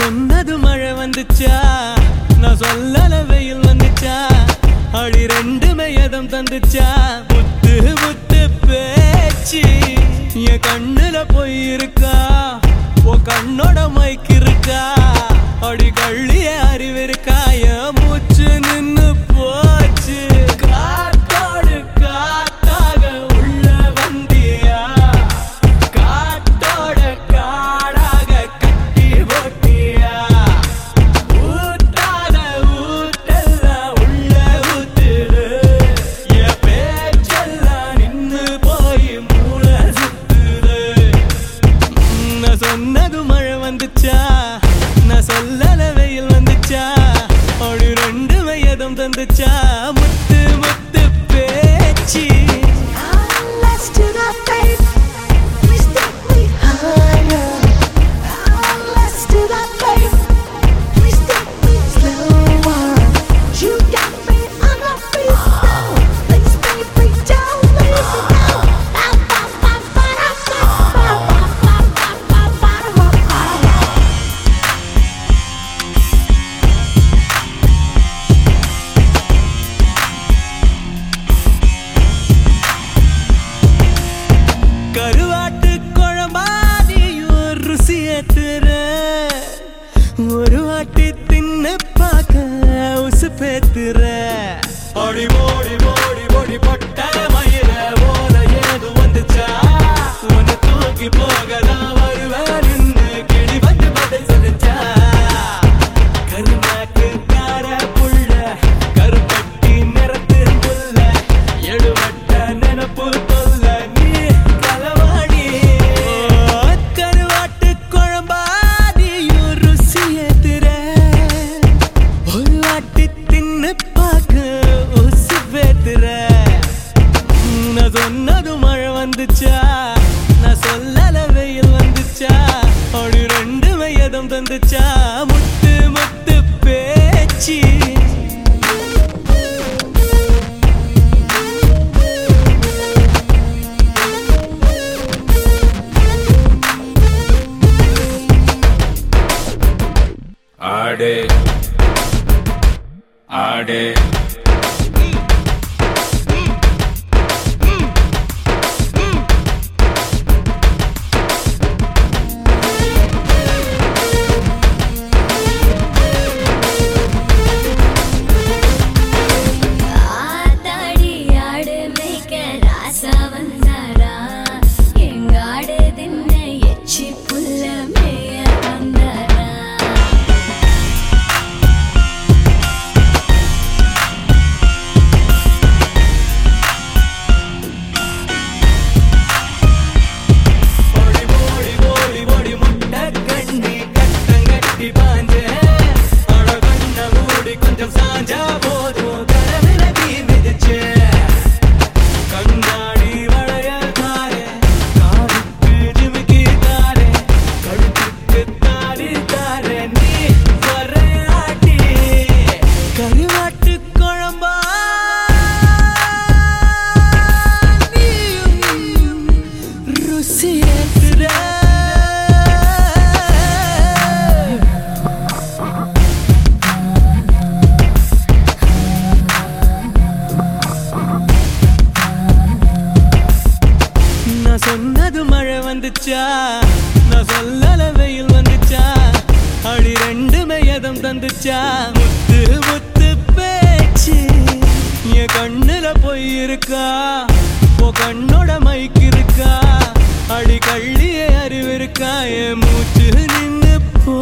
சொன்னது மழை வந்துச்சா? நான் சொல்லல வெயில் வந்துச்சா? அடி ரெண்டுமே எதம் தந்துச்சா? முத்து வச்சா முத்து முத்து பேச்சு. ஒரு வாட்டி தின்னு பார்க்க உசு பேத்துற. ஓடி ஓடி ஓடி ஓடி பட்ட மயிர ஓல ஏது வந்துச்சா? உன்னை தூக்கி போகதான் வருவேன். ஆடு மழை வந்துச்சா? நான் சொல்லல வெயில் வந்துச்சா? அடி ரெண்டுமே எதம் தந்துச்சா? முத்து முத்து பேச்சு என் கண்ணுல போய் இருக்கா உன் கண்ணோட மைக்கு இருக்கா? அடி கள்ளிய அறிவு இருக்கா என் மூச்சு நின்று போ.